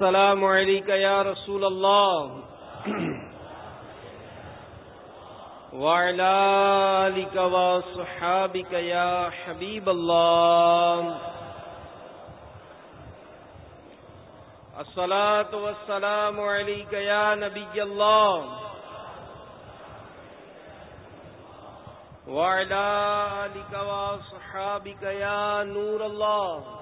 السلام علیکم یا رسول اللہ وعلى آلك وصحابك يا حبيب الله. الصلاة والسلام عليك يا نبي الله. وعلى آلك وصحابك يا نور الله.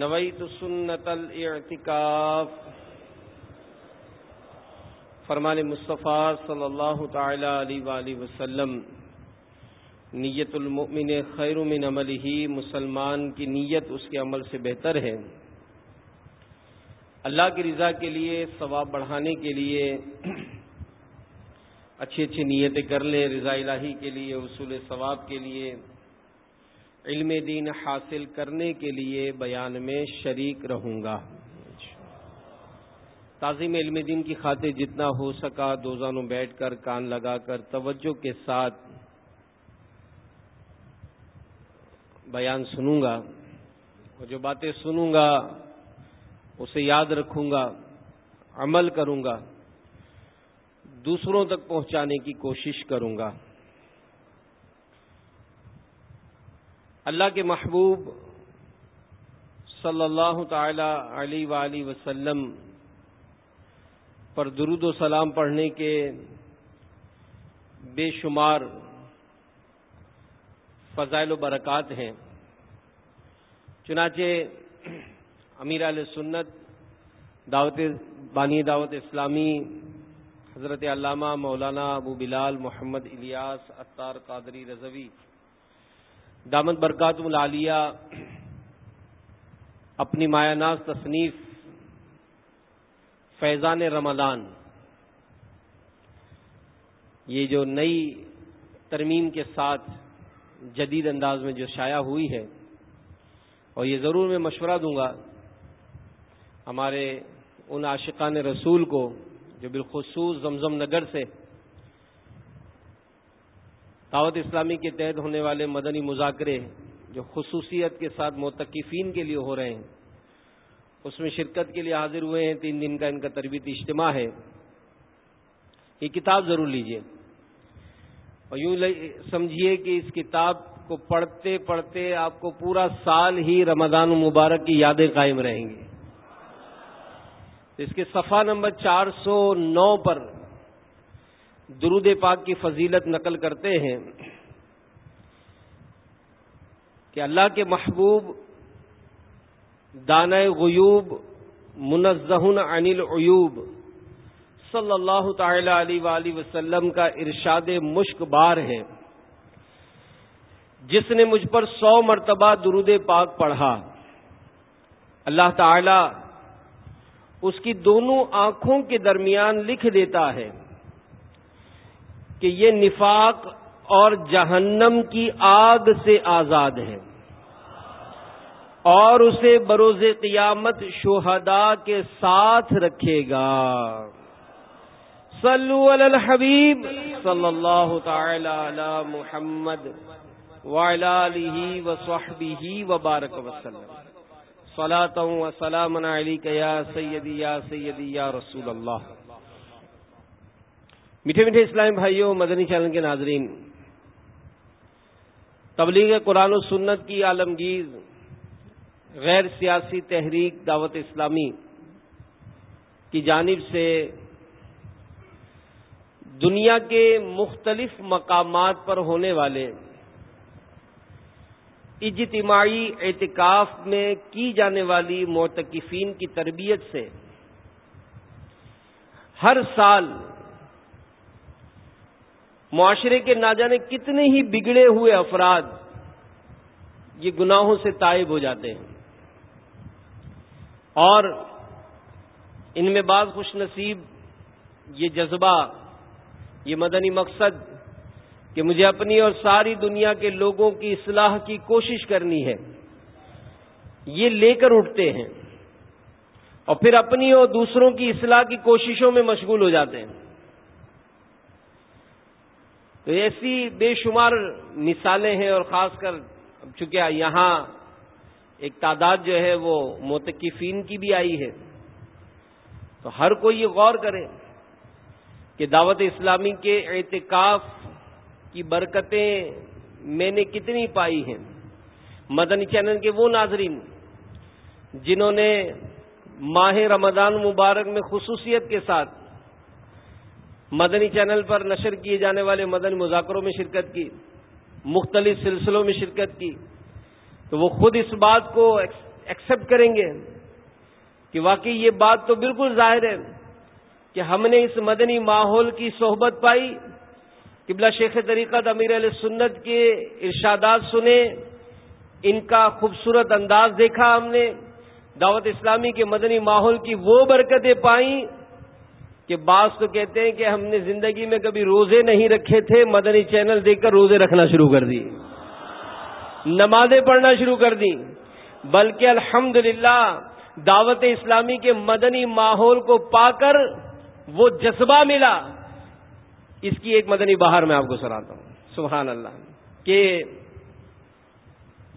نويت سنة الاعتكاف فرمان مصطفیٰ صلی اللہ تعالی علیہ وآلہ وسلم، نیت المؤمن خیر من عمل ہی مسلمان کی نیت اس کے عمل سے بہتر ہے۔ اللہ کی رضا کے لیے، ثواب بڑھانے کے لیے، اچھی اچھی نیتیں کر لیں رضا الہی کے لیے، اصول ثواب کے لیے۔ علم دین حاصل کرنے کے لیے بیان میں شریک رہوں گا۔ تعظیم علم دین کی خاطر جتنا ہو سکا دوزانوں بیٹھ کر کان لگا کر توجہ کے ساتھ بیان سنوں گا اور جو باتیں سنوں گا، اسے یاد رکھوں گا، عمل کروں گا، دوسروں تک پہنچانے کی کوشش کروں گا۔ اللہ کے محبوب صلی اللہ تعالی علیہ وآلہ وسلم پر درود و سلام پڑھنے کے بے شمار فضائل و برکات ہیں۔ چنانچہ امیر علیہ سنت، دعوت بانی دعوت اسلامی، حضرت علامہ مولانا ابو بلال محمد الیاس اطار قادری رضوی دامت برکات العالیہ اپنی مایا ناز تصنیف فیضان رمضان، یہ جو نئی ترمیم کے ساتھ جدید انداز میں جو شائع ہوئی ہے، اور یہ ضرور میں مشورہ دوں گا ہمارے ان عاشقان رسول کو جو بالخصوص زمزم نگر سے دعوت اسلامی کے تحت ہونے والے مدنی مذاکرے جو خصوصیت کے ساتھ متقفین کے لیے ہو رہے ہیں، اس میں شرکت کے لیے حاضر ہوئے ہیں، تین دن کا ان کا تربیتی اجتماع ہے۔ یہ کتاب ضرور لیجیے۔ اور یوں سمجھیے کہ اس کتاب کو پڑھتے پڑھتے آپ کو پورا سال ہی رمضان مبارک کی یادیں قائم رہیں گی۔ اس کے صفحہ نمبر چار سو نو پر درود پاک کی فضیلت نقل کرتے ہیں کہ اللہ کے محبوب دان غیوب منزہ عن العیوب صلی اللہ تعالی علیہ وآلہ وسلم کا ارشاد مشک بار ہے۔ جس نے مجھ پر سو مرتبہ درود پاک پڑھا۔ اللہ تعالی اس کی دونوں آنکھوں کے درمیان لکھ دیتا ہے۔ کہ یہ نفاق اور جہنم کی آگ سے آزاد ہے۔ اور اسے بروز قیامت شہداء کے ساتھ رکھے گا۔ صلو علی الحبیب صلی اللہ تعالی علی محمد وعلی آلہ وصحبہ وبارک وسلم۔ صلاة و سلام علیکہ یا سیدی یا سیدی، یا رسول اللہ۔ میٹھے میٹھے اسلامی بھائیوں مدنی چینل کے ناظرین، تبلیغ قرآن و سنت کی عالمگیر، غیر سیاسی تحریک دعوت اسلامی کی جانب سے دنیا کے مختلف مقامات پر ہونے والے اجتماعی اعتکاف میں کی جانے والی معتکفین کی تربیت سے ہر سال معاشرے کے نہ جانے کتنے ہی بگڑے ہوئے افراد یہ گناہوں سے تائب ہو جاتے ہیں۔ اور ان میں بعض خوش نصیب یہ جذبہ، یہ مدنی مقصد کہ مجھے اپنی اور ساری دنیا کے لوگوں کی اصلاح کی کوشش کرنی ہے، یہ لے کر اٹھتے ہیں اور پھر اپنی اور دوسروں کی اصلاح کی کوششوں میں مشغول ہو جاتے ہیں۔ تو ایسی بے شمار مثالیں ہیں اور خاص کر چونکہ یہاں ایک تعداد جو ہے وہ متقفین کی بھی آئی ہے، تو ہر کوئی یہ غور کرے کہ دعوت اسلامی کے اعتکاف کی برکتیں میں نے کتنی پائی ہیں۔ مدنی چینل کے وہ ناظرین جنہوں نے ماہ رمضان مبارک میں خصوصیت کے ساتھ مدنی چینل پر نشر کیے جانے والے مدنی مذاکروں میں شرکت کی، مختلف سلسلوں میں شرکت کی، تو وہ خود اس بات کو ایکسپٹ کریں گے کہ واقعی یہ بات تو بالکل ظاہر ہے کہ ہم نے اس مدنی ماحول کی صحبت پائی، قبلہ شیخ طریقہ امیر علیہ سنت کے ارشادات سنے، ان کا خوبصورت انداز دیکھا ہم نے، دعوت اسلامی کے مدنی ماحول کی وہ برکتیں پائیں۔ کہ بعض تو کہتے ہیں کہ ہم نے زندگی میں کبھی روزے نہیں رکھے تھے، مدنی چینل دیکھ کر روزے رکھنا شروع کر دی۔ نمازیں پڑھنا شروع کر دی۔ بلکہ الحمد دعوت اسلامی کے مدنی ماحول کو پا کر وہ جذبہ ملا۔ اس کی ایک مدنی باہر میں آپ کو سناتا ہوں۔ سبحان اللہ۔ کہ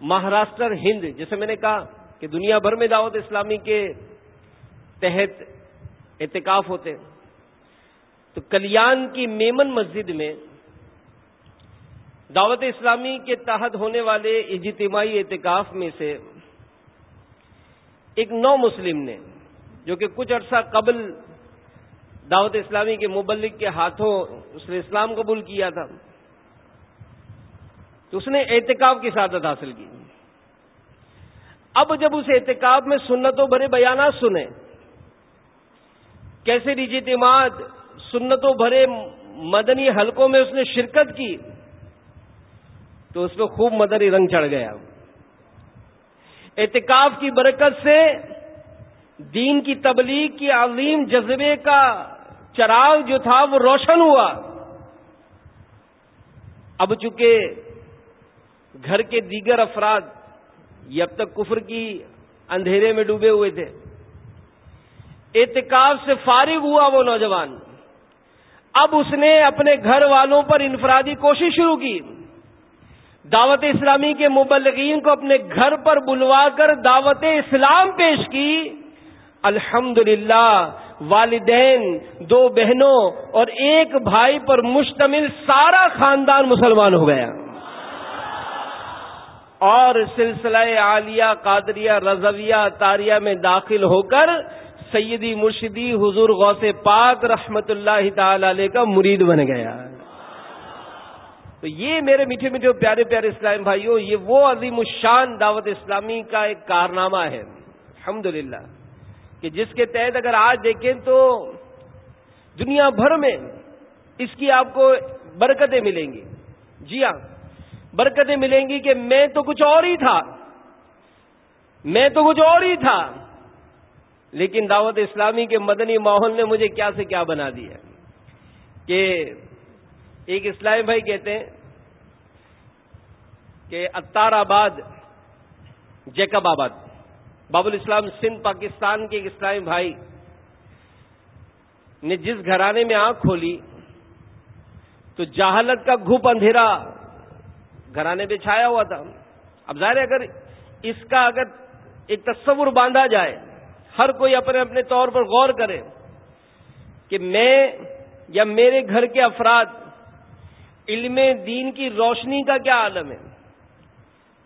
مہاراشٹر ہند، جیسے میں نے کہا کہ دنیا بھر میں دعوت اسلامی کے تحت اعتکاف ہوتے تو کلیان کی میمن مسجد میں دعوت اسلامی کے تحت ہونے والے اجتماعی اعتکاف میں سے ایک نو مسلم نے، جو کہ کچھ عرصہ قبل دعوت اسلامی کے مبلک کے ہاتھوں اس نے اسلام قبول کیا تھا، تو اس نے احتکاب کی سعادت حاصل کی۔ اب جب اس احتکاب میں سنتوں بھرے بیانات سنے کیسے رجتماعت سنتوں بھرے مدنی حلقوں میں اس نے شرکت کی تو اس پہ خوب مدنی رنگ چڑھ گیا۔ احتکاب کی برکت سے دین کی تبلیغ کی عظیم جذبے کا چراغ جو تھا وہ روشن ہوا۔ اب چونکہ گھر کے دیگر افراد یہ اب تک کفر کی اندھیرے میں ڈوبے ہوئے تھے، اعتکاف سے فارغ ہوا وہ نوجوان۔ اب اس نے اپنے گھر والوں پر انفرادی کوشش شروع کی۔ دعوت اسلامی کے مبلغین کو اپنے گھر پر بلوا کر دعوت اسلام پیش کی۔ الحمد والدین، دو بہنوں اور ایک بھائی پر مشتمل سارا خاندان مسلمان ہو گیا۔ اور سلسلہ عالیہ، قادریہ، رضویہ، تاریہ میں داخل ہو کر سیدی مرشدی حضور غوث پاک رحمت اللہ تعالی علیہ کا مرید بن گیا۔ تو یہ میرے میٹھے میٹھے پیارے پیارے اسلام بھائیوں، یہ وہ عظیم الشان دعوت اسلامی کا ایک کارنامہ ہے۔ الحمد کہ جس کے تحت اگر آج دیکھیں تو دنیا بھر میں اس کی آپ کو برکتیں ملیں گی۔ جی ہاں برکتیں ملیں گی کہ میں تو کچھ اور ہی تھا۔ میں تو کچھ اور ہی تھا۔ لیکن دعوت اسلامی کے مدنی ماحول نے مجھے کیا سے کیا بنا دیا کہ ایک اسلامی بھائی کہتے ہیں کہ اتار آباد جیکب آباد باب الاسلام سندھ، پاکستان کے ایک اسلامی بھائی نے جس گھرانے میں آنکھ کھولی تو جہالت کا گھوپ اندھیرا گھرانے پہ چھایا ہوا تھا۔ اب ظاہر ہے اگر اس کا اگر ایک تصور باندھا جائے ہر کوئی اپنے اپنے طور پر غور کرے کہ میں یا میرے گھر کے افراد علم دین کی روشنی کا کیا عالم ہے؟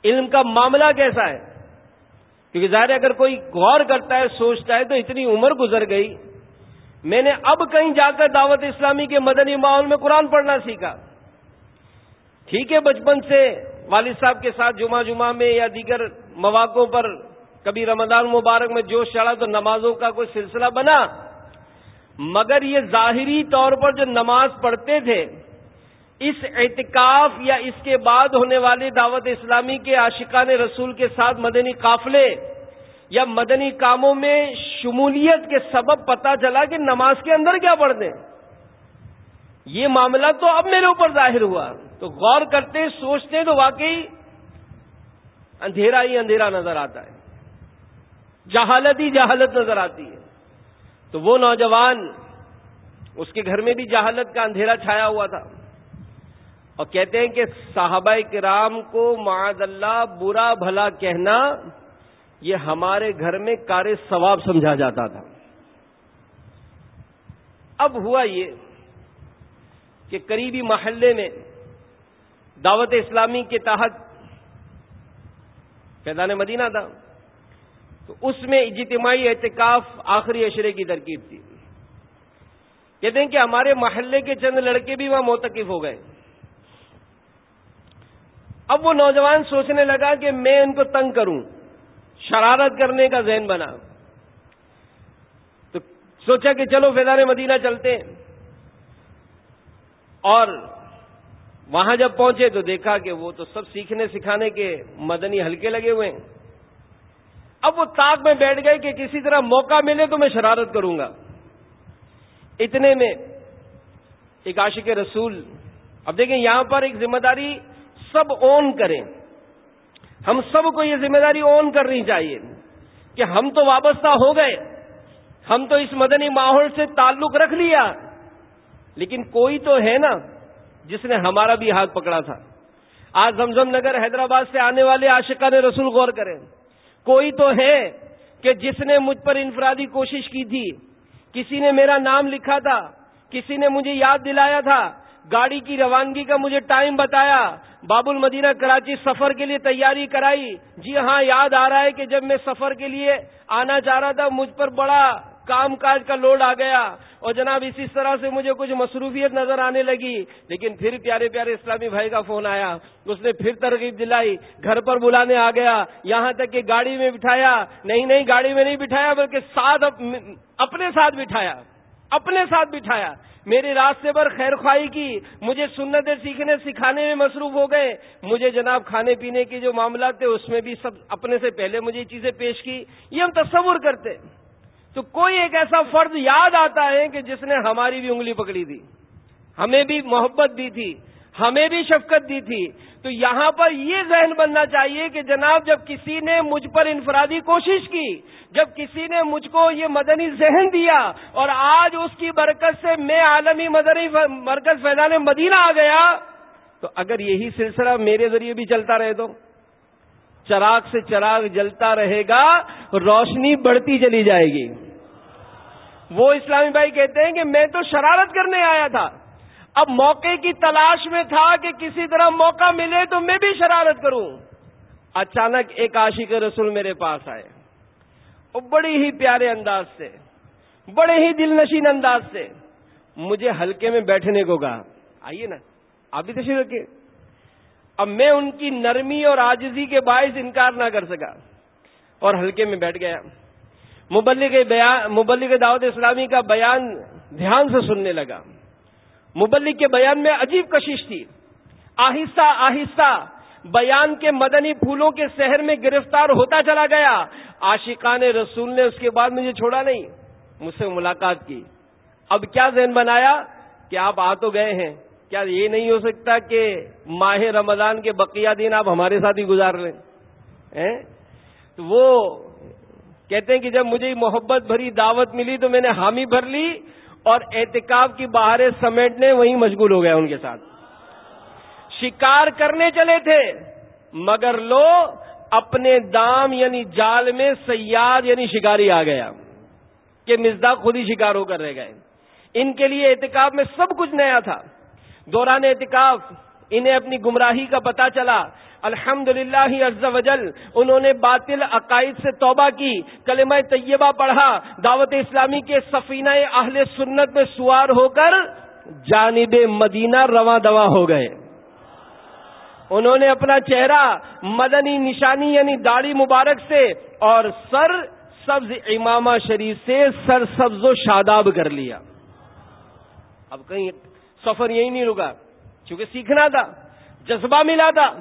علم کا معاملہ کیسا ہے؟ کیونکہ ظاہر اگر کوئی غور کرتا ہے، سوچتا ہے تو اتنی عمر گزر گئی۔ میں نے اب کہیں جا کر دعوت اسلامی کے مدنی ماحول میں قرآن پڑھنا سیکھا۔ ٹھیک ہے، بچپن سے والد صاحب کے ساتھ جمعہ جمعہ میں یا دیگر مواقع پر کبھی رمضان مبارک میں جوش چڑھا تو نمازوں کا کوئی سلسلہ بنا۔ مگر یہ ظاہری طور پر جو نماز پڑھتے تھے، اس اعتکاف یا اس کے بعد ہونے والی دعوت اسلامی کے عاشقان رسول کے ساتھ مدنی قافلے یا مدنی کاموں میں شمولیت کے سبب پتا چلا کہ نماز کے اندر کیا پڑھتے ہیں۔ یہ معاملہ تو اب میرے اوپر ظاہر ہوا۔ تو غور کرتے، سوچتے تو واقعی اندھیرا ہی اندھیرا نظر آتا ہے۔ جہالت ہی جہالت نظر آتی ہے۔ تو وہ نوجوان اس کے گھر میں بھی جہالت کا اندھیرا چھایا ہوا تھا۔ اور کہتے ہیں کہ صحابہ کرام کو معاذ اللہ برا بھلا کہنا یہ ہمارے گھر میں کار ثواب سمجھا جاتا تھا۔ اب ہوا یہ کہ قریبی محلے میں دعوت اسلامی کے تحت فیضان مدینہ تھا۔ تو اس میں اجتماعی اعتکاف آخری اشرے کی ترکیب تھی۔ کہتے ہیں کہ ہمارے محلے کے چند لڑکے بھی وہاں موتقف ہو گئے۔ اب وہ نوجوان سوچنے لگا کہ میں ان کو تنگ کروں، شرارت کرنے کا ذہن بنا۔ تو سوچا کہ چلو فیضان مدینہ چلتے ہیں۔ اور وہاں جب پہنچے تو دیکھا کہ وہ تو سب سیکھنے سکھانے کے مدنی ہلکے لگے ہوئے ہیں۔ اب وہ تاک میں بیٹھ گئے کہ کسی طرح موقع ملے تو میں شرارت کروں گا۔ اتنے میں ایک عاشق رسول، اب دیکھیں یہاں پر ایک ذمہ داری سب اون کریں۔ ہم سب کو یہ ذمہ داری اون کرنی چاہیے کہ ہم تو وابستہ ہو گئے، ہم تو اس مدنی ماحول سے تعلق رکھ لیا۔ لیکن کوئی تو ہے نا جس نے ہمارا بھی ہاتھ پکڑا تھا۔ آج زمزم نگر حیدرآباد سے آنے والے عاشقہ نے رسول غور کریں۔ کوئی تو ہے کہ جس نے مجھ پر انفرادی کوشش کی تھی، کسی نے میرا نام لکھا تھا، کسی نے مجھے یاد دلایا تھا، گاڑی کی روانگی کا مجھے ٹائم بتایا، باب المدینہ کراچی سفر کے لیے تیاری کرائی۔ جی ہاں یاد آ رہا ہے کہ جب میں سفر کے لیے آنا چاہ رہا تھا، مجھ پر بڑا کام کاج کا لوڈ آ گیا اور جناب اسی طرح سے مجھے کچھ مصروفیت نظر آنے لگی لیکن پھر پیارے پیارے اسلامی بھائی کا فون آیا اس نے پھر ترغیب دلائی گھر پر بلانے آ گیا یہاں تک کہ گاڑی میں بٹھایا نہیں نہیں گاڑی میں نہیں بٹھایا بلکہ ساتھ اپنے ساتھ بٹھایا اپنے ساتھ بٹھایا میرے راستے پر خیر خواہی کی مجھے سنتیں سیکھنے سکھانے میں مصروف ہو گئے مجھے جناب کھانے پینے کے جو معاملات تھے اس میں بھی سب اپنے سے پہلے مجھے چیزیں پیش کی یہ ہم تصور کرتے تو کوئی ایک ایسا فرد یاد آتا ہے کہ جس نے ہماری بھی انگلی پکڑی تھی، ہمیں بھی محبت دی تھی، ہمیں بھی شفقت دی تھی۔ تو یہاں پر یہ ذہن بننا چاہیے کہ جناب جب کسی نے مجھ پر انفرادی کوشش کی، جب کسی نے مجھ کو یہ مدنی ذہن دیا اور آج اس کی برکت سے میں عالمی مدنی مرکز فیضان مدینہ آ گیا، تو اگر یہی سلسلہ میرے ذریعے بھی چلتا رہے تو؟ چراغ سے چراغ جلتا رہے گا، روشنی بڑھتی چلی جائے گی۔ وہ اسلامی بھائی کہتے ہیں کہ میں تو شرارت کرنے آیا تھا۔ اب موقع کی تلاش میں تھا کہ کسی طرح موقع ملے تو میں بھی شرارت کروں۔ اچانک ایک عاشق رسول میرے پاس آئے۔ وہ بڑی ہی پیارے انداز سے، بڑے ہی دل نشین انداز سے مجھے ہلکے میں بیٹھنے کو کہا۔ آئیے نا، آپ بھی تشریف رکھیے۔ اب میں ان کی نرمی اور آجزی کے باعث انکار نہ کر سکا اور ہلکے میں بیٹھ گیا۔ مبلغ بیان مبلغ دعوت اسلامی کا بیان دھیان سے سننے لگا۔ مبلغ کے بیان میں عجیب کشش تھی۔ آہستہ آہستہ بیان کے مدنی پھولوں کے شہر میں گرفتار ہوتا چلا گیا۔ عاشقان رسول نے اس کے بعد مجھے چھوڑا نہیں، مجھ سے ملاقات کی۔ اب کیا ذہن بنایا کہ آپ آ تو گئے ہیں۔ کیا یہ نہیں ہو سکتا کہ ماہ رمضان کے بقیہ دن آپ ہمارے ساتھ ہی گزار لیں؟ تو وہ کہتے ہیں کہ جب مجھے محبت بھری دعوت ملی تو میں نے حامی بھر لی اور احتکاب کی باہر سمیٹنے وہیں مشغول ہو گیا ان کے ساتھ۔ شکار کرنے چلے تھے، مگر لو اپنے دام یعنی جال میں سیاد یعنی شکاری آ گیا کہ مزدا خود ہی شکار ہو کر رہ گئے۔ ان کے لیے احتکاب میں سب کچھ نیا تھا۔ دوران اعتکاف، انہیں اپنی گمراہی کا پتا چلا۔ الحمد للہ وجل، انہوں نے باطل عقائد سے توبہ کی، کلمہ طیبہ پڑھا۔ دعوت اسلامی کے سفینہ اہل سنت میں سوار ہو کر جانب مدینہ رواں دوا ہو گئے۔ انہوں نے اپنا چہرہ مدنی نشانی یعنی داڑھی مبارک سے اور سر سبز امامہ شریف سے سر سبز و شاداب کر لیا۔ اب کہیں سفر یہی نہیں رکا۔ چونکہ سیکھنا تھا، جذبہ ملا تھا۔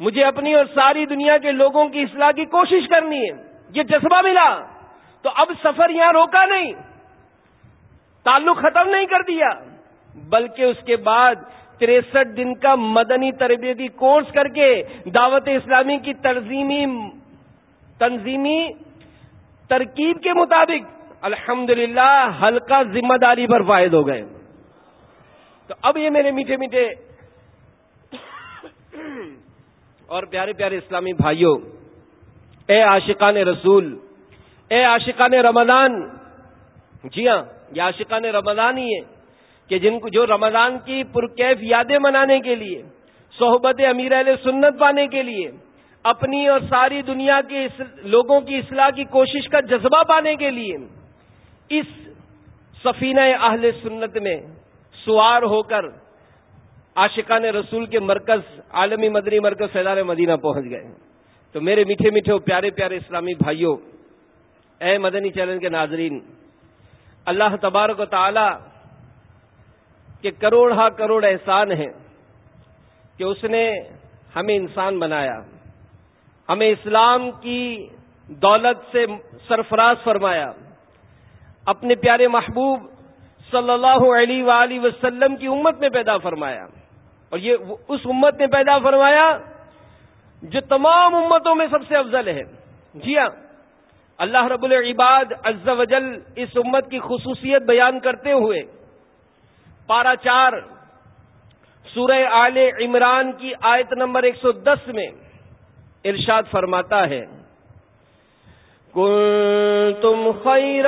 مجھے اپنی اور ساری دنیا کے لوگوں کی اصلاح کی کوشش کرنی ہے۔ یہ جذبہ ملا۔ تو اب سفر یہاں روکا نہیں۔ تعلق ختم نہیں کر دیا۔ بلکہ اس کے بعد تریسٹھ دن کا مدنی تربیتی کورس کر کے دعوت اسلامی کی تنظیمی تنظیمی ترکیب کے مطابق الحمدللہ ہلکا ذمہ داری پر فائد ہو گئے۔ تو اب یہ میرے میٹھے میٹھے اور پیارے پیارے اسلامی بھائیوں، اے عاشقان رسول، اے عاشقان رمضان جی ہاں یہ عاشقان رمضان ہی ہے کہ جن کو جو رمضان کی پرکیف یادیں منانے کے لیے، صحبت امیر علیہ سنت پانے کے لیے، اپنی اور ساری دنیا کے لوگوں کی اصلاح کی کوشش کا جذبہ پانے کے لیے، اس سفینہ اہل سنت میں سوار ہو کر عاشقان رسول کے مرکز، عالمی مدنی مرکز سیدار مدینہ پہنچ گئے۔ تو میرے میٹھے میٹھے پیارے پیارے اسلامی بھائیوں، اے مدنی چینل کے ناظرین، اللہ تبارک و تعالی کے کروڑ ہا کروڑ احسان ہیں کہ اس نے ہمیں انسان بنایا۔ ہمیں اسلام کی دولت سے سرفراز فرمایا۔ اپنے پیارے محبوب صلی اللہ علیہ وآلہ وسلم کی امت میں پیدا فرمایا اور یہ اس امت نے پیدا فرمایا جو تمام امتوں میں سب سے افضل ہے۔ جی ہاں اللہ رب العباد عز و جل اس امت کی خصوصیت بیان کرتے ہوئے پارا چار سورہ آل عمران کی آیت نمبر ایک سو دس میں ارشاد فرماتا ہے۔ تم خیر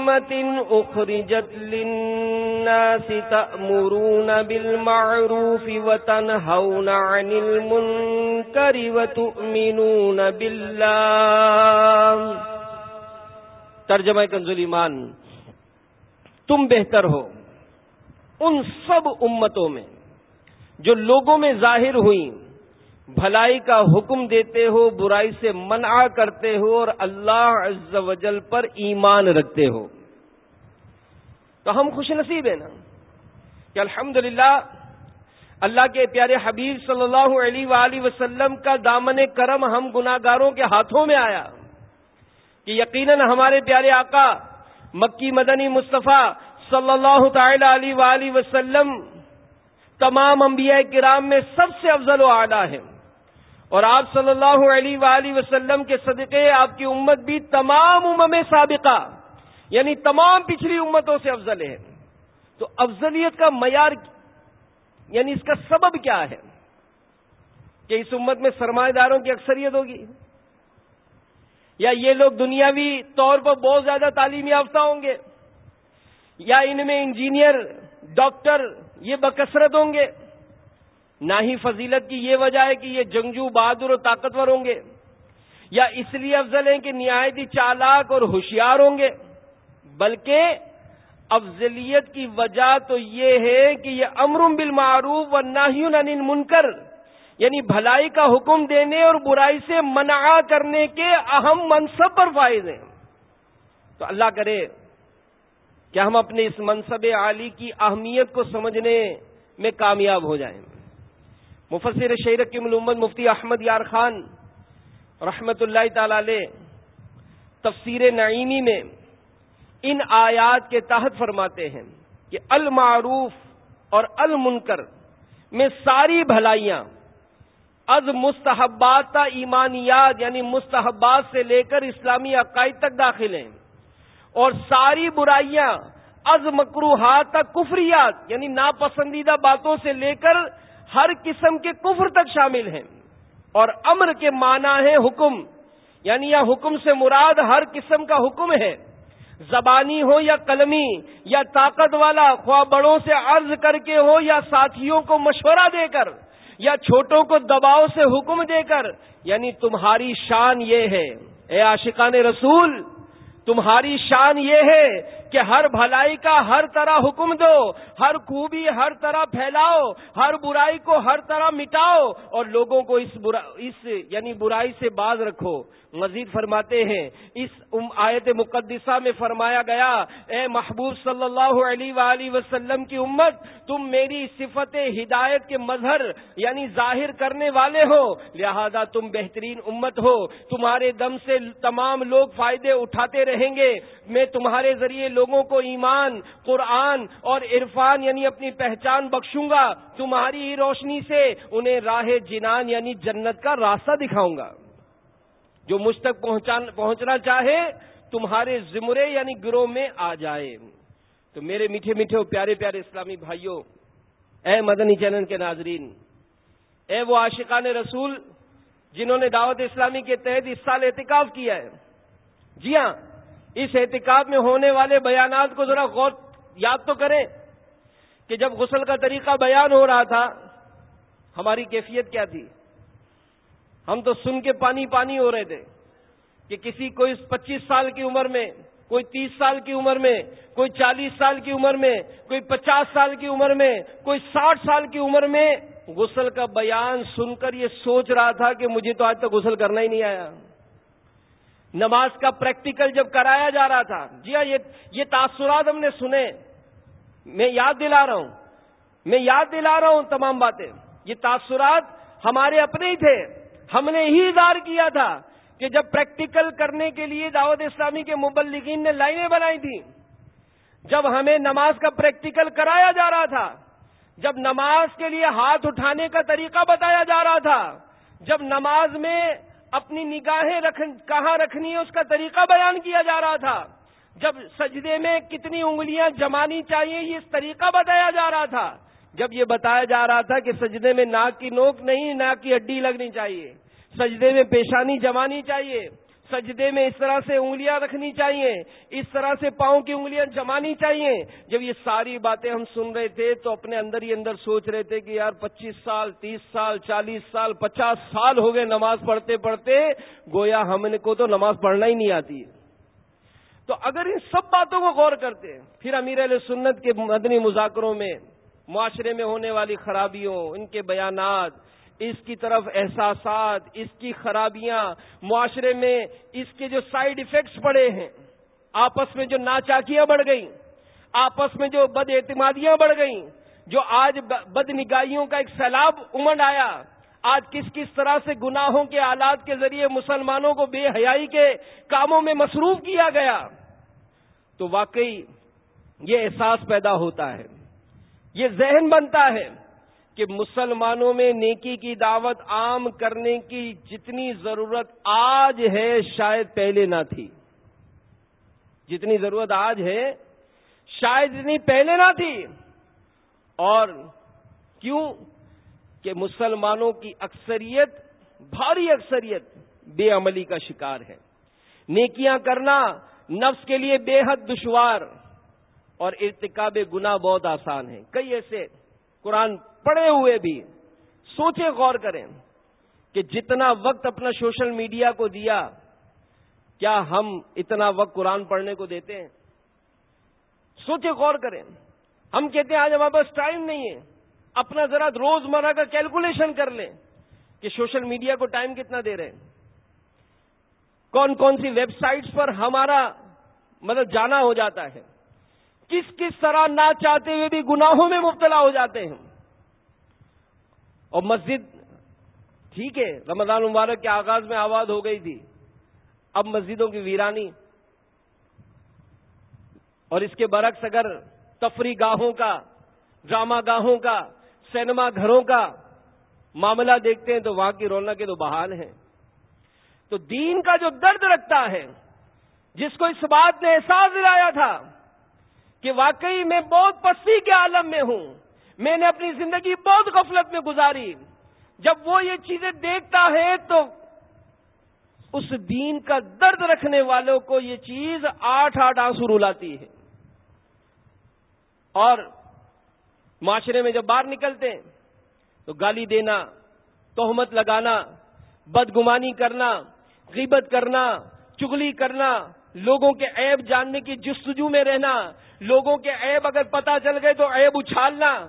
امت اخرجت للناس تأمرون بالمعروف وتنهون عن المنكر وتؤمنون بالله. ترجمہ کنزل ایمان، تم بہتر ہو. ان سب امتوں میں جو لوگوں میں ظاہر ہوئی بھلائی کا حکم دیتے ہو، برائی سے منع کرتے ہو اور اللہ عز و جل پر ایمان رکھتے ہو۔ تو ہم خوش نصیب ہیں نا کہ الحمد اللہ کے پیارے حبیب صلی اللہ علیہ وآلہ وسلم کا دامن کرم ہم گناگاروں کے ہاتھوں میں آیا۔ کہ یقیناً ہمارے پیارے آقا مکی مدنی مصطفیٰ صلی اللہ تعالی علیہ وآلہ وسلم تمام انبیاء کرام میں سب سے افضل و اعلیٰ ہے اور آپ صلی اللہ علیہ وآلہ وسلم کے صدقے آپ کی امت بھی تمام امم سابقہ یعنی تمام پچھلی امتوں سے افضل ہے تو افضلیت کا معیار یعنی اس کا سبب کیا ہے؟ کہ اس امت میں سرمایہ داروں کی اکثریت ہوگی۔ یا یہ لوگ دنیاوی طور پر بہت زیادہ تعلیم یافتہ ہوں گے۔ یا ان میں انجینئر، ڈاکٹر، یہ بکثرت ہوں گے۔ نہ ہی فضیلت کی یہ وجہ ہے کہ یہ جنگجو بہادر اور طاقتور ہوں گے، یا اس لیے افضل ہیں کہ نہایت ہی چالاک اور ہوشیار ہوں گے، بلکہ افضلیت کی وجہ تو یہ ہے کہ یہ امر بالمعروف و ناہی منکر یعنی بھلائی کا حکم دینے اور برائی سے منع کرنے کے اہم منصب پر فائز ہیں۔ تو اللہ کرے کہ ہم اپنے اس منصب عالی کی اہمیت کو سمجھنے میں کامیاب ہو جائیں؟ مفسر شیر کی ملومت مفتی احمد یار خان رحمت اللہ تعالی علیہ تفسیر نعیمی میں ان آیات کے تحت فرماتے ہیں کہ المعروف اور المنکر میں ساری بھلائیاں از مستحبات ایمانیات یعنی مستحبات سے لے کر اسلامی عقائد تک داخل ہیں اور ساری برائیاں از مکروحات کفریات یعنی ناپسندیدہ باتوں سے لے کر ہر قسم کے کفر تک شامل ہیں اور امر کے معنی ہے حکم یعنی یہ حکم سے مراد ہر قسم کا حکم ہے زبانی ہو یا قلمی یا طاقت والا خواہ بڑوں سے عرض کر کے ہو یا ساتھیوں کو مشورہ دے کر یا چھوٹوں کو دباؤ سے حکم دے کر یعنی تمہاری شان یہ ہے۔ اے عاشقان رسول، تمہاری شان یہ ہے کہ ہر بھلائی کا ہر طرح حکم دو، ہر خوبی ہر طرح پھیلاؤ، ہر برائی کو ہر طرح مٹاؤ اور لوگوں کو اس برا، اس یعنی برائی سے باز رکھو۔ مزید فرماتے ہیں، اس آیت مقدسہ میں فرمایا گیا، اے محبوب صلی اللہ علیہ وآلہ وسلم کی امت، تم میری صفت ہدایت کے مظہر یعنی ظاہر کرنے والے ہو۔ لہذا تم بہترین امت ہو۔ تمہارے دم سے تمام لوگ فائدے اٹھاتے رہیں گے۔ میں تمہارے ذریعے لوگوں کو ایمان، قرآن اور عرفان یعنی اپنی پہچان بخشوں گا، تمہاری ہی روشنی سے انہیں راہ جنان یعنی جنت کا راستہ دکھاؤں گا۔ جو مجھ تک پہنچنا چاہے، تمہارے زمرے یعنی گروہ میں آ جائے۔ تو میرے میٹھے میٹھے پیارے پیارے اسلامی بھائیوں، اے مدنی چینل کے ناظرین، اے وہ عاشقان رسول جنہوں نے دعوت اسلامی کے تحت اس سال احتکاب کیا ہے۔ جی ہاں اس احتکاب میں ہونے والے بیانات کو ذرا غور یاد تو کریں کہ جب غسل کا طریقہ بیان ہو رہا تھا، ہماری کیفیت کیا تھی؟ ہم تو سن کے پانی پانی ہو رہے تھے کہ کسی کوئی پچیس سال کی عمر میں، کوئی تیس سال کی عمر میں، کوئی چالیس سال کی عمر میں، کوئی پچاس سال کی عمر میں، کوئی ساٹھ سال کی عمر میں غسل کا بیان سن کر یہ سوچ رہا تھا کہ مجھے تو آج تک غسل کرنا ہی نہیں آیا۔ نماز کا پریکٹیکل جب کرایا جا رہا تھا جی ہاں یہ تاثرات ہم نے سنے۔ میں یاد دلا رہا ہوں۔ میں یاد دلا رہا ہوں تمام باتیں۔ یہ تاثرات ہمارے اپنے ہی تھے۔ ہم نے ہی اظہار کیا تھا کہ جب پریکٹیکل کرنے کے لیے دعوت اسلامی کے مبلغین نے لائنیں بنائی تھیں، جب ہمیں نماز کا پریکٹیکل کرایا جا رہا تھا، جب نماز کے لیے ہاتھ اٹھانے کا طریقہ بتایا جا رہا تھا، جب نماز میں اپنی نگاہیں رکھ، کہاں رکھنی ہے اس کا طریقہ بیان کیا جا رہا تھا۔ جب سجدے میں کتنی انگلیاں جمانی چاہیے، یہ اس طریقہ بتایا جا رہا تھا۔ جب یہ بتایا جا رہا تھا کہ سجدے میں ناک کی نوک نہیں، ناک کی ہڈی لگنی چاہیے۔ سجدے میں پیشانی جمانی چاہیے۔ سجدے میں اس طرح سے انگلیاں رکھنی چاہیے، اس طرح سے پاؤں کی انگلیاں جمانی چاہیے۔ جب یہ ساری باتیں ہم سن رہے تھے تو اپنے اندر ہی اندر سوچ رہے تھے کہ یار پچیس سال، تیس سال، چالیس سال، پچاس سال ہو گئے نماز پڑھتے پڑھتے، گویا ہم کو تو نماز پڑھنا ہی نہیں آتی۔ تو اگر ان سب باتوں کو غور کرتے، پھر امیر علیہ سنت کے مدنی مذاکروں میں، معاشرے میں ہونے والی خرابیوں، ان کے بیانات اس کی طرف احساسات، اس کی خرابیاں، معاشرے میں اس کے جو سائیڈ افیکٹس پڑے ہیں، آپس میں جو ناچاکیاں بڑھ گئیں، آپس میں جو بد اعتمادیاں بڑھ گئیں، جو آج بد نگاہیوں کا ایک سیلاب امنڈ آیا، آج کس کس طرح سے گناہوں کے آلات کے ذریعے مسلمانوں کو بے حیائی کے کاموں میں مصروف کیا گیا، تو واقعی یہ احساس پیدا ہوتا ہے، یہ ذہن بنتا ہے۔ کہ مسلمانوں میں نیکی کی دعوت عام کرنے کی جتنی ضرورت آج ہے شاید پہلے نہ تھی۔ جتنی ضرورت آج ہے شاید اتنی پہلے نہ تھی۔ اور کیوں کہ مسلمانوں کی اکثریت، بھاری اکثریت بے عملی کا شکار ہے۔ نیکیاں کرنا نفس کے لیے بے حد دشوار اور ارتکاب گنا بہت آسان ہے کئی ایسے قرآن پڑے ہوئے بھی سوچے غور کریں کہ جتنا وقت اپنا سوشل میڈیا کو دیا، کیا ہم اتنا وقت قرآن پڑھنے کو دیتے ہیں؟ سوچے غور کریں۔ ہم کہتے ہیں، آج ہمارے پاس ٹائم نہیں ہے۔ اپنا ذرا روز مرہ کا کیلکولیشن کر لیں کہ سوشل میڈیا کو ٹائم کتنا دے رہے ہیں۔ کون کون سی ویب سائٹس پر ہمارا مطلب جانا ہو جاتا ہے؟ کس کس طرح نہ چاہتے ہوئے بھی گناہوں میں مبتلا ہو جاتے ہیں۔ اور مسجد ٹھیک ہے، رمضان مبارک کے آغاز میں آواز ہو گئی تھی۔ اب مسجدوں کی ویرانی۔ اور اس کے برعکس اگر تفریح گاہوں کا ڈرامہ گاہوں کا، سینما گھروں کا معاملہ دیکھتے ہیں تو وہاں کی رونقیں تو بحال ہیں۔ تو دین کا جو درد رکھتا ہے، جس کو اس بات نے احساس دلایا تھا کہ واقعی میں بہت پسی کے عالم میں ہوں میں نے اپنی زندگی بہت غفلت میں گزاری۔ جب وہ یہ چیزیں دیکھتا ہے تو اس دین کا درد رکھنے والوں کو یہ چیز آٹھ آٹھ آنسو رلاتی ہے۔ اور معاشرے میں جب باہر نکلتے ہیں تو گالی دینا، تہمت لگانا، بدگمانی کرنا، غیبت کرنا چگلی کرنا، لوگوں کے عیب جاننے کی جستجو میں رہنا، لوگوں کے عیب اگر پتا چل گئے تو عیب اچھالنا۔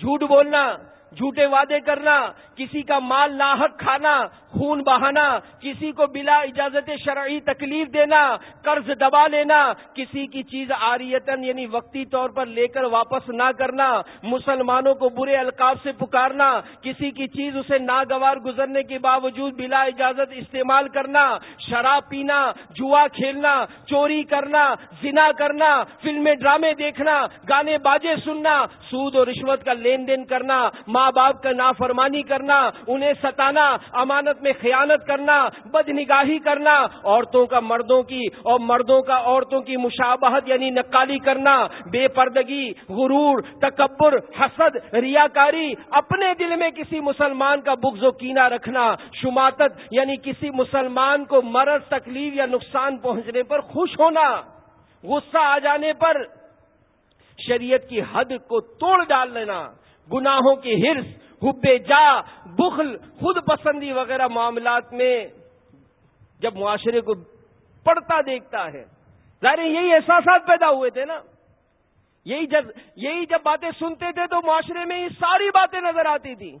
جھوٹ بولنا جھوٹے وعدے کرنا، کسی کا مال لاحق کھانا، خون بہانا، کسی کو بلا اجازت شرعی تکلیف دینا، قرض دبا لینا، کسی کی چیز آریتن یعنی وقتی طور پر لے کر واپس نہ کرنا، مسلمانوں کو برے القاب سے پکارنا، کسی کی چیز اسے ناگوار گزرنے کے باوجود بلا اجازت استعمال کرنا، شراب پینا، جوا کھیلنا، چوری کرنا، زنا کرنا، فلمیں، ڈرامے دیکھنا، گانے باجے سننا، سود اور رشوت کا لین دین کرنا ماں باپ کا نافرمانی کرنا، انہیں ستانا، امانت میں خیانت کرنا بد نگاہی کرنا، عورتوں کا مردوں کی اور مردوں کا عورتوں کی مشابہت یعنی نقالی کرنا، بے پردگی، غرور، تکبر، حسد، ریاکاری، اپنے دل میں کسی مسلمان کا بغض و کینہ رکھنا، شماتت یعنی کسی مسلمان کو مرض، تکلیف یا نقصان پہنچنے پر خوش ہونا، غصہ آ جانے پر شریعت کی حد کو توڑ ڈال لینا گناہوں کی ہرس حب جا، بخل، خود پسندی وغیرہ معاملات میں جب معاشرے کو پڑتا دیکھتا ہے۔ ظاہر یہی احساسات پیدا ہوئے تھے نا۔ یہی جب یہی جب باتیں سنتے تھے تو معاشرے میں یہ ساری باتیں نظر آتی تھی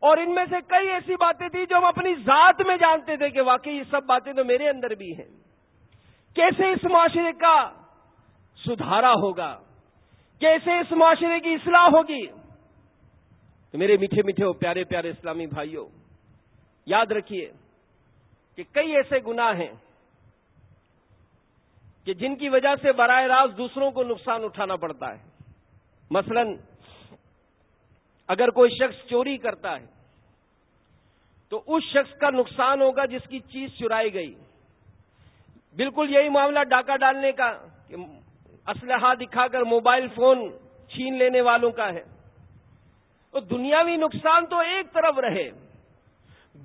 اور ان میں سے کئی ایسی باتیں تھیں جو ہم اپنی ذات میں جانتے تھے کہ واقعی یہ سب باتیں تو میرے اندر بھی ہیں۔ کیسے اس معاشرے کا سدھارا ہوگا؟ کیسے اس معاشرے کی اصلاح ہوگی؟ تو میرے میٹھے میٹھے ہو پیارے پیارے اسلامی بھائیوں، یاد رکھیے کہ کئی ایسے گناہ ہیں کہ جن کی وجہ سے براہ راست دوسروں کو نقصان اٹھانا پڑتا ہے۔ مثلا، اگر کوئی شخص چوری کرتا ہے، تو اس شخص کا نقصان ہوگا جس کی چیز چرائی گئی۔ بالکل یہی معاملہ ڈاکہ ڈالنے کا کہ اسلحہ دکھا کر موبائل فون چھین لینے والوں کا ہے۔ تو دنیاوی نقصان تو ایک طرف رہے۔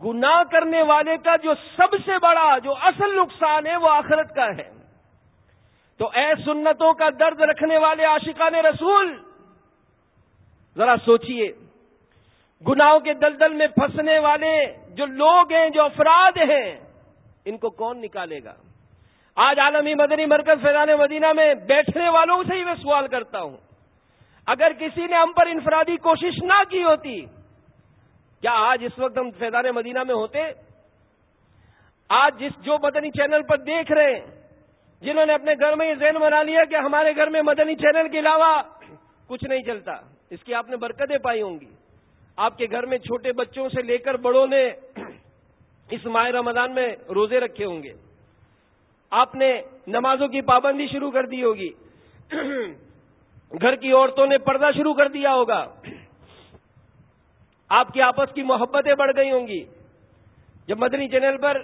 گناہ کرنے والے کا جو سب سے بڑا، جو اصل نقصان ہے، وہ آخرت کا ہے۔ تو اے سنتوں کا درد رکھنے والے عاشقان رسول، ذرا سوچئے۔ گناہوں کے دلدل میں پھنسنے والے جو لوگ ہیں، جو افراد ہیں، ان کو کون نکالے گا؟ آج عالمی مدنی مرکز فیضان مدینہ میں بیٹھنے والوں سے ہی میں سوال کرتا ہوں۔ اگر کسی نے ہم پر انفرادی کوشش نہ کی ہوتی، کیا آج اس وقت ہم فیضان مدینہ میں ہوتے؟ آج جس جو مدنی چینل پر دیکھ رہے ہیں، جنہوں نے اپنے گھر میں یہ ذہن بنا لیا کہ ہمارے گھر میں مدنی چینل کے علاوہ کچھ نہیں چلتا، اس کی آپ نے برکتیں پائی ہوں گی۔ آپ کے گھر میں چھوٹے بچوں سے لے کر بڑوں نے اس ماہ رمضان میں روزے رکھے ہوں گے۔ آپ نے نمازوں کی پابندی شروع کر دی ہوگی۔ گھر کی عورتوں نے پردہ شروع کر دیا ہوگا۔ آپ کی آپس کی محبتیں بڑھ گئی ہوں گی۔ جب مدنی چینل پر